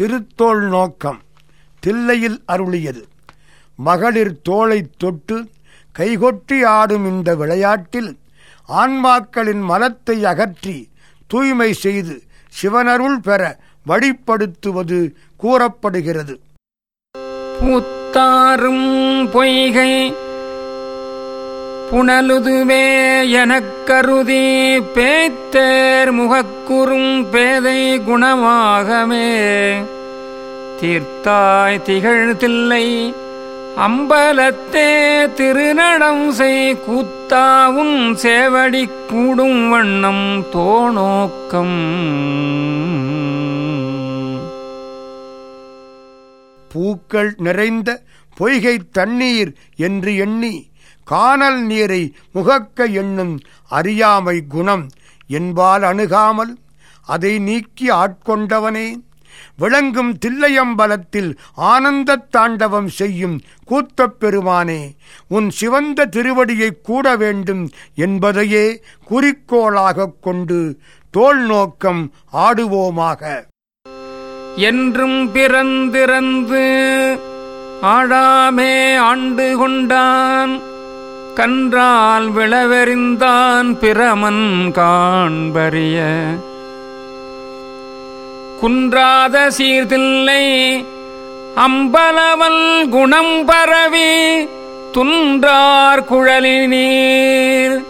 திருத்தோள் நோக்கம் தில்லையில் அருளியது. மகளிர் தோளைத் தொட்டு கைகொட்டி ஆடும் இந்த விளையாட்டில் ஆன்மாக்களின் மலத்தை அகற்றி தூய்மை செய்து சிவனருள் பெற வழிப்படுத்துவது கூறப்படுகிறது. முத்தாரும் பொய்கை புனலுதுவே எனக் கருதி பேய்த்தேர் முகக்குறும் பேதை குணமாகமே தீர்த்தாய் திகழ்தில்லை அம்பலத்தே திருநடம் செய் கூத்தாவும் சேவடி கூடும் வண்ணம் தோணோக்கம். பூக்கள் நிறைந்த பொய்கை தண்ணீர் என்று எண்ணி காணல் நீரை முகக்க எண்ணும் அறியாமை குணம் என்பால் அணுகாமல் அதை நீக்கி ஆட்கொண்டவனே. விளங்கும் தில்லையம்பலத்தில் ஆனந்தத் தாண்டவம் செய்யும் கூத்தப் பெருமானே உன் சிவந்த திருவடியைக் கூட வேண்டும் என்பதையே குறிக்கோளாகக் கொண்டு தோல் நோக்கம் ஆடுவோமாக. என்றும் பிறந்திறந்து ஆழாமே ஆண்டு கொண்டான். கன்றால் விளவெறிந்தான் பிரமன் காண்பறிய. குன்றாத சீர்தில்லை அம்பலவல் குணம் பரவி துன்றார் குழலி நீர்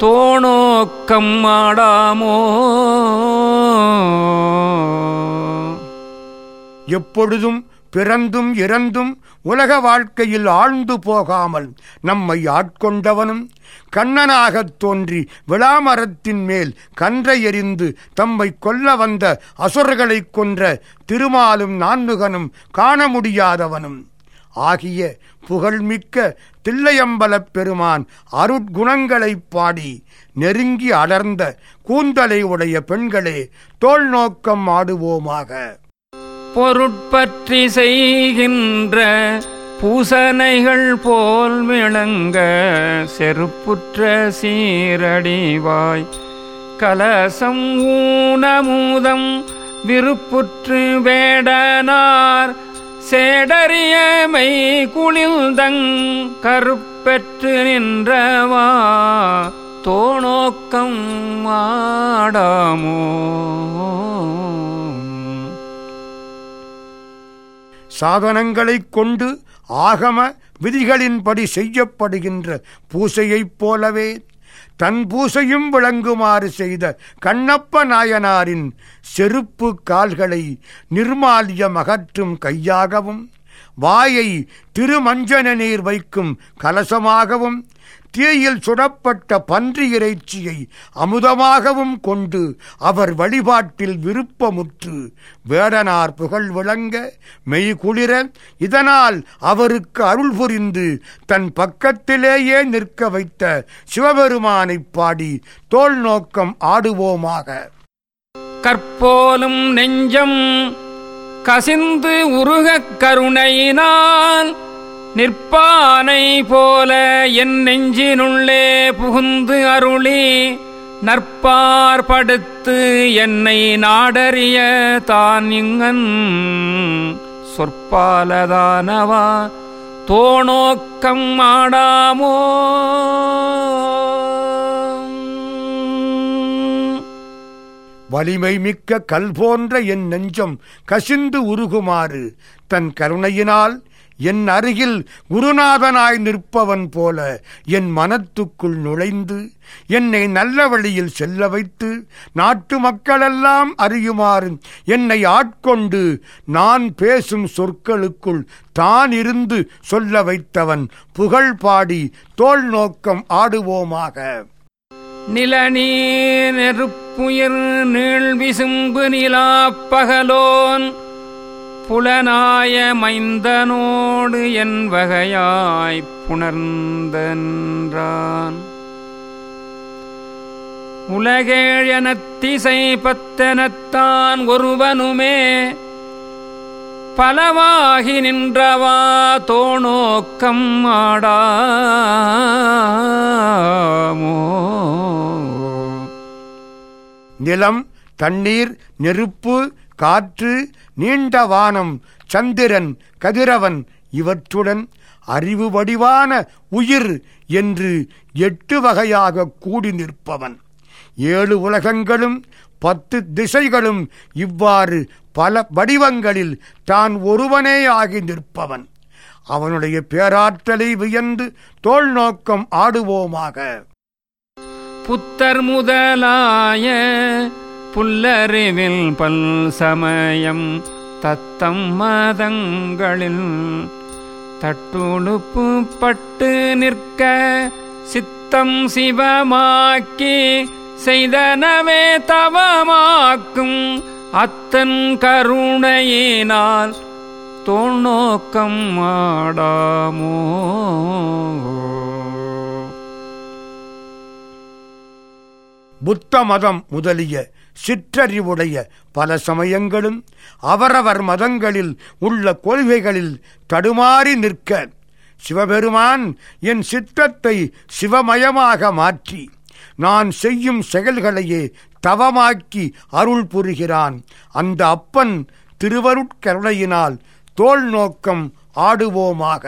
தோணோக்கம் ஆடாமோ? எப்பொழுதும் பிறந்தும் இறந்தும் உலக வாழ்க்கையில் ஆழ்ந்து போகாமல் நம்மை ஆட்கொண்டவனும் கண்ணனாகத் தோன்றி விளாமரத்தின் மேல் கன்றை எறிந்து தம்மை கொல்ல வந்த அசுரர்களைக் கொன்ற திருமாலும் நான்முகனும் காண முடியாதவனும். ஆகிய புகழ்மிக்க தில்லையம்பலப் பெருமான் அருட்குணங்களைப் பாடி நெருங்கி அடர்ந்த கூந்தலை உடைய பெண்களே தோல் நோக்கம் ஆடுவோமாக. பொருட்பற்றி செய்கின்ற பூசனைகள் போல் விளங்க செருப்புற்ற சீரடிவாய். கலசம் ஊனமூதம் விருப்புற்று வேடனார் சேடரியமை குளிர்ந்தங் கருப்பெற்று நின்றவா. தோணோக்கம் ஆடாமோ. சாதனங்களைக் கொண்டு ஆகம விதிகளின்படி செய்யப்படுகின்ற பூசையைப் போலவே தன் பூசையும் விளங்குமாறு செய்த கண்ணப்ப நாயனாரின் செருப்பு கால்களை நிர்மாலியம் அகற்றும் கையாகவும் வாயை திருமஞ்சன நீர் வைக்கும் கலசமாகவும் தீயில் சுடப்பட்ட பன்றி இறைச்சியை அமுதமாகவும் கொண்டு அவர் வழிபாட்டில் விருப்பமுற்று வேடனார் புகழ் விளங்க மெய்குளிர இதனால் அவருக்கு அருள் புரிந்து தன் பக்கத்திலேயே நிற்க வைத்த சிவபெருமானைப் பாடி தோல் நோக்கம் ஆடுவோமாக. கற்போலும் நெஞ்சம் கசிந்து உருகக் கருணையினால் நிற்பானை போல என் நெஞ்சினுள்ளே புகுந்து அருளி நற்பார் படுத்து என்னை நாடறிய தான் இங்கன் சொற்பாலதானவா? தோணோக்கம் ஆடாமோ? வலிமை மிக்க கல் போன்ற என் நெஞ்சம் கசிந்து உருகுமாறு தன் கருணையினால் என் அருகில் குருநாதனாய் நிற்பவன் போல என் மனத்துக்குள் நுழைந்து என்னை நல்ல வழியில் செல்ல வைத்து நாட்டு மக்களெல்லாம் அறியுமாறு என்னை ஆட்கொண்டு நான் பேசும் சொற்களுக்குள் தான் இருந்து சொல்ல வைத்தவன் புகழ் பாடி தோல் நோக்கம் ஆடுவோமாக. நிலநீர் நெருப்புயிர் நீள் விசும்பு பகலோன் புலனாய மைந்தனோடு என் வகையாய்ப் புணர்ந்தன்றான். உலகேழனத்திசை பத்தனத்தான் ஒருவனுமே பலவாகி நின்றவா தோணோக்கம் ஆடாமோ. நிலம் தண்ணீர் நெருப்பு காற்று நீண்ட வானம் சந்திரன் கதிரவன் இவற்றுடன் அறிவு வடிவான உயிர் என்று எட்டு வகையாக கூடி நிற்பவன். ஏழு உலகங்களும் பத்து திசைகளும் இவ்வாறு பல வடிவங்களில் தான் ஒருவனே ஆகி நிற்பவன். அவனுடைய பேராற்றலை வியந்து தோல் நோக்கம் ஆடுவோமாக. புத்தர் முதலாய புல்லறிவில் பல் சமயம் தத்தம் மாதங்களில் தட்டுழுப்பு பட்டு நிற்க சித்தம் சிவமாக்கி செய்தனவே தவமாக்கும் அத்தன் கருணையினால் தோணோக்கம் நோக்கம் ஆடாமோ? புத்த மதம் முதலிய சிற்றறிவுடைய பல சமயங்களும் அவரவர் மதங்களில் உள்ள கொள்கைகளில் தடுமாறி நிற்க சிவபெருமான் என் சித்தத்தை சிவமயமாக மாற்றி நான் செய்யும் செயல்களையே தவமாக்கி அருள் புரிகிறான். அந்த அப்பன் திருவருட்கருணையினால் தோல் நோக்கம் ஆடுவோமாக.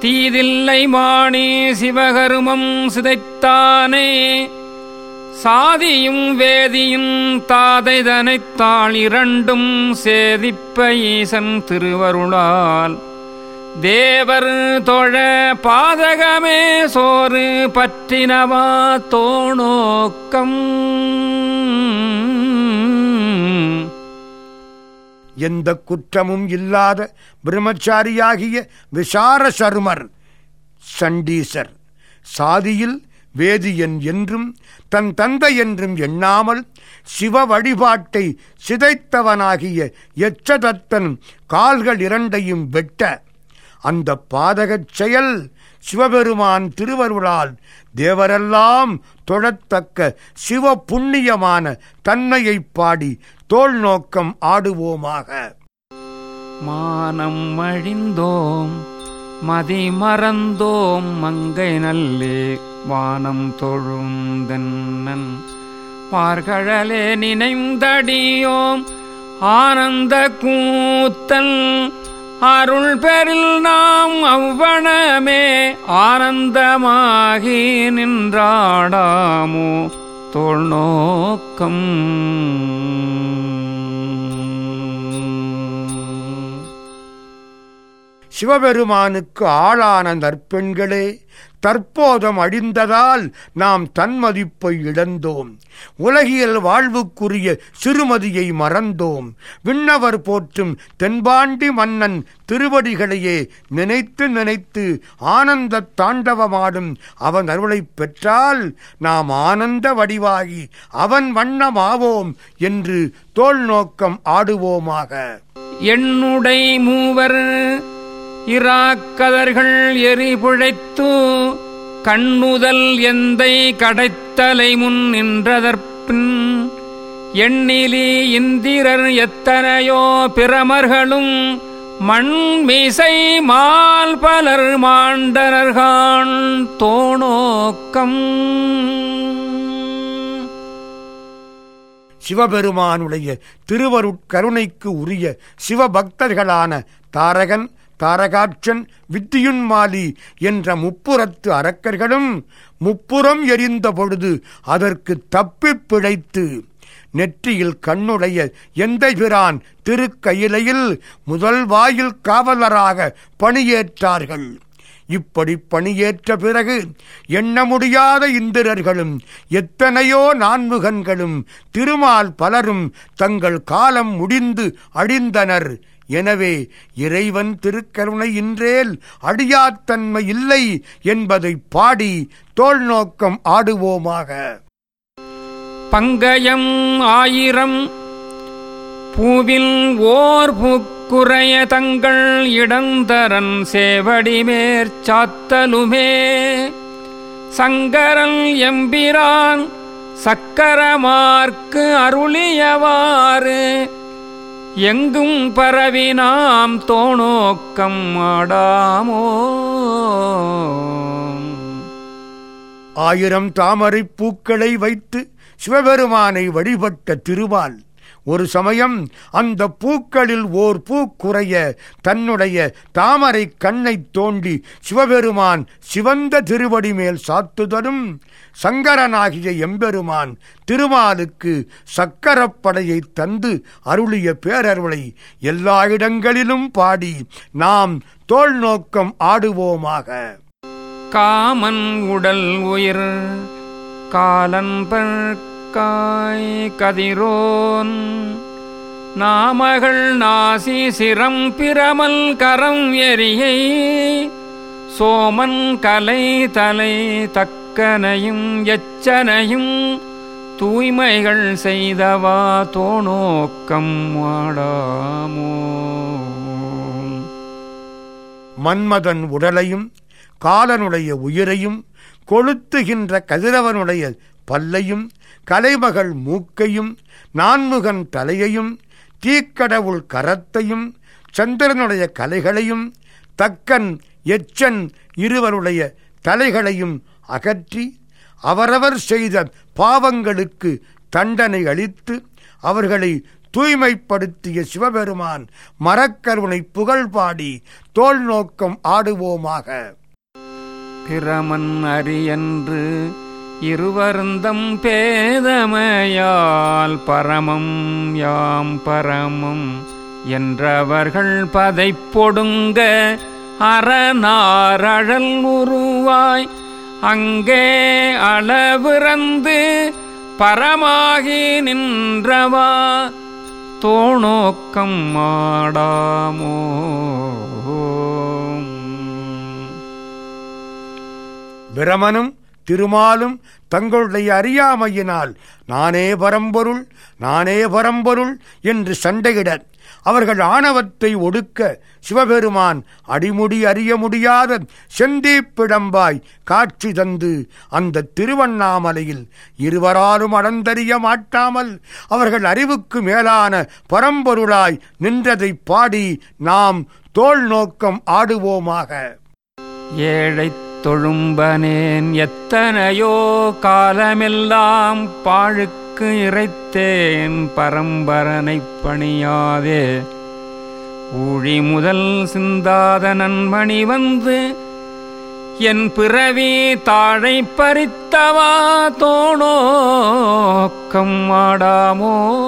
தீதில்லை மாணி சிவகருமம் சிதைத்தானே? சாதியும் வேதியும் தாதைதனைத்தாள் இரண்டும் சேதிப்ப ஈசன் திருவருளால். தேவர் தொழ பாதகமே சோறு பற்றினவா தோணோக்கம். எந்த குற்றமும் இல்லாத பிரம்மச்சாரியாகிய விசார சருமர் சண்டீசர் சாதியில் வேதியன் என்றும் தன் தந்தை என்றும் எண்ணாமல் சிவ வழிபாட்டை சிதைத்தவனாகிய எச்சதத்தன் கால்கள் இரண்டையும் வெட்ட அந்த பாதகச் செயல் சிவபெருமான் திருவருளால் தேவரெல்லாம் தொழத்தக்க சிவ புண்ணியமான தன்மையைப் பாடி தோல் நோக்கம் ஆடுவோமாக. மானம் அழிந்தோம். மதி மறந்தோம் மங்கை நல்லே வானம் தொழுந்தன்னன் பார்கழலே நினைந்தடியோம் ஆனந்த கூத்தல். அருள் பெறில் நாம் அவ்வனமே ஆனந்தமாகி நின்றாடாமோ தொழ்நோக்கம் சிவபெருமானுக்கு ஆளான நற்பெண்களே தற்போதம் அழிந்ததால் நாம் தன்மதிப்பை இழந்தோம். உலகியல் வாழ்வுக்குரிய சிறுமதியை மறந்தோம். விண்ணவர் போற்றும் தென்பாண்டி மன்னன் திருவடிகளையே நினைத்து நினைத்து ஆனந்த தாண்டவமாடும் அவன் அருளை பெற்றால் நாம் ஆனந்த வடிவாகி அவன் வண்ணமாவோம் என்று தோல் நோக்கம் ஆடுவோமாக. என்னுடைய மூவர் இராக்கதர்கள் எரிபுழைத்து கண்ணுதல் எந்தை கடைத்தலை முன் நின்றதற்பின் எண்ணிலி இந்திரர் எத்தனையோ பிரமர்களும் மண்மிசை மால் பலர் மாண்டனர்கான் தோணோக்கம். சிவபெருமானுடைய திருவருட்கருணைக்கு உரிய சிவபக்தர்களான தாரகன் தாரகாட்சன் வித்தியுன்மாலி என்ற முப்புறத்து அரக்கர்களும் முப்புறம் எரிந்த பொழுது அதற்கு தப்பிப் பிழைத்து நெற்றியில் கண்ணுடைய எந்த பிரான் திருக்கயிலையில் முதல் வாயில் காவலராக பணியேற்றார்கள். இப்படி பணியேற்ற பிறகு எண்ண முடியாத இந்திரர்களும் எத்தனையோ நான்முகன்களும் திருமால் பலரும் தங்கள் காலம் முடிந்து அழிந்தனர். எனவே இறைவன் திருக்கருணை இன்றேல் அடியாத்தன்மை இல்லை என்பதை பாடி தோல் நோக்கம் ஆடுவோமாக. பங்கயம் ஆயிரம் பூவில் ஓர் புக்குறைய தங்கள் இடந்தரன் சேவடி மேற்சாத்தலுமே சங்கரன் எம்பிரான் சக்கரமார்க்கு அருளியவாறு எங்கும் பரவி நாம் தோணோக்கம் ஆடாமோ? ஆயிரம் தாமரைப் பூக்களை வைத்து சிவபெருமானை வழிபட்ட திருவாள் ஒரு சமயம் அந்த பூக்களில் ஓர் பூக்குறைய தன்னுடைய தாமரை கண்ணை தோண்டி சிவபெருமான் சிவந்த திருவடி மேல் சாத்துதலும் சங்கரனாகிய எம்பெருமான் திருமாலுக்கு சக்கரப்படையை தந்து அருளிய பேரருளை எல்லா இடங்களிலும் பாடி நாம் தோல் நோக்கம் ஆடுவோமாக. காமன் உடல் உயிர் காலன் காய் கதிரோன். நாமகள் நாசி சிரம் பிரமல் கரம் எரியை. சோமன் கலை தலை தக்கனையும் எச்சனையும். தூய்மைகள் செய்தவா தோணோக்கம் வாடாமோ. மன்மதன் உடலையும் காலனுடைய உயிரையும் கொளுத்துகின்ற கதிரவனுடைய பல்லையும் கலைமகள் மூக்கையும் நான்முகன் தலையையும் தீக்கடவுள் கரத்தையும் சந்திரனுடைய கலைகளையும் தக்கன் எச்சன் இருவருடைய தலைகளையும் அகற்றி அவரவர் செய்த பாவங்களுக்கு தண்டனை அளித்து அவர்களை தூய்மைப்படுத்திய சிவபெருமான் மரக்கருணை புகழ் பாடி தோல் நோக்கம் ஆடுவோமாக. பிரமன் அரியன்று இருவருந்தம் பேதமையால் பரமம் யாம் பரமம் என்றவர்கள் பதைப்பொடுங்க அறநாரழல் உருவாய். அங்கே அளவிறந்து பரமாகி நின்றவா. தோணோக்கம் மாடாமோ. பிரமனும் திருமாலும் தங்களுடைய அறியாமையினால் நானே பரம்பொருள் நானே பரம்பொருள் என்று சண்டையிட அவர்கள் ஆணவத்தை ஒடுக்க சிவபெருமான் அடிமுடி அறிய முடியாத செந்தீப்பிடம்பாய் காட்சி தந்து அந்த திருவண்ணாமலையில் இருவராலும் அடந்தறிய மாட்டாமல் அவர்கள் அறிவுக்கு மேலான பரம்பொருளாய் நின்றதைப் பாடி நாம் தோல் நோக்கம் ஆடுவோமாக. ஏழை தொழும்பனேன் எத்தனையோ காலமெல்லாம் பாழுக்கு இறைத்தேன் பரம்பரனைப் பணியாதே. ஊழி முதல் சிந்தாத நன்மணி வந்து என் பிறவி தாழை பறித்தவா தோணோக்கம் ஆடாமோ?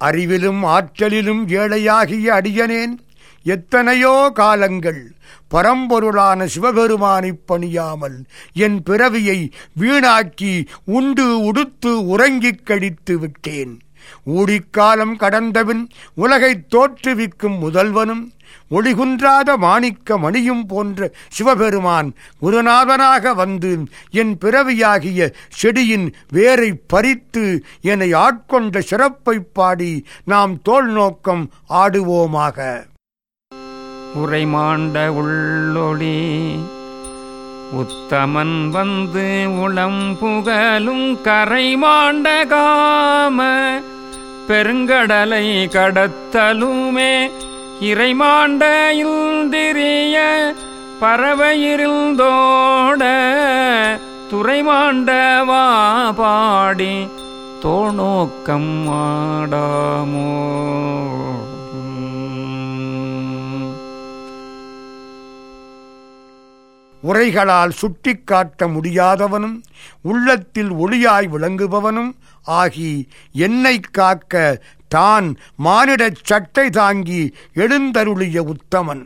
அறிவிலும் ஆற்றலிலும் ஏழையாகிய அடியனேன் எத்தனையோ காலங்கள் பரம்பொருளான சிவபெருமானைப் பணியாமல் என் பிறவியை வீணாக்கி உண்டு உடுத்து உறங்கிக் கழித்து விட்டேன். ஊடிக்காலம் கடந்தபின் உலகைத் தோற்றுவிக்கும் முதல்வனும் ஒளிகுன்றாத மாணிக்க மணியும் போன்ற சிவபெருமான் குருநாதனாக வந்து என் பிறவியாகிய செடியின் வேரை பறித்து என்னை ஆட்கொண்ட சிறப்பைப் பாடி நாம் தோல் நோக்கம் ஆடுவோமாக. உரைமாண்ட உள்ளொளி உத்தமன் வந்து உளம் புகழும் கரைமாண்ட காம பெருங்கடலை கடத்தலுமே இறைமாண்ட இந்திரிய பறவையிருந்தோட துறைமாண்டவா பாடி தோணோக்கம் ஆடாமோ. உரைகளால் சுட்டிக்காட்ட முடியாதவனும் உள்ளத்தில் ஒளியாய் விளங்குபவனும் ஆகி என்னை காக்க தான் மானிடச் சட்டை தாங்கி எழுந்தருளிய உத்தமன்.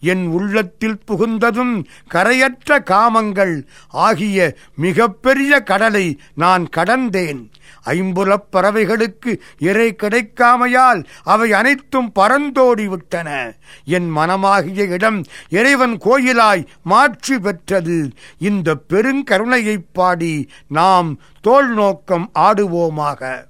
என் உள்ளத்தில் புகுந்ததும் கரையற்ற காமங்கள் ஆகிய மிகப்பெரிய கடலை நான் கடந்தேன். ஐம்புலப் பறவைகளுக்கு இறை கிடைக்காமையால் அவை அனைத்தும் பறந்தோடி விட்டன. என் மனமாகிய இடம் இறைவன் கோயிலாய் மாற்றி பெற்றது. இந்த பெருங்கருணையைப் பாடி நாம் தோல் நோக்கம் ஆடுவோமாக.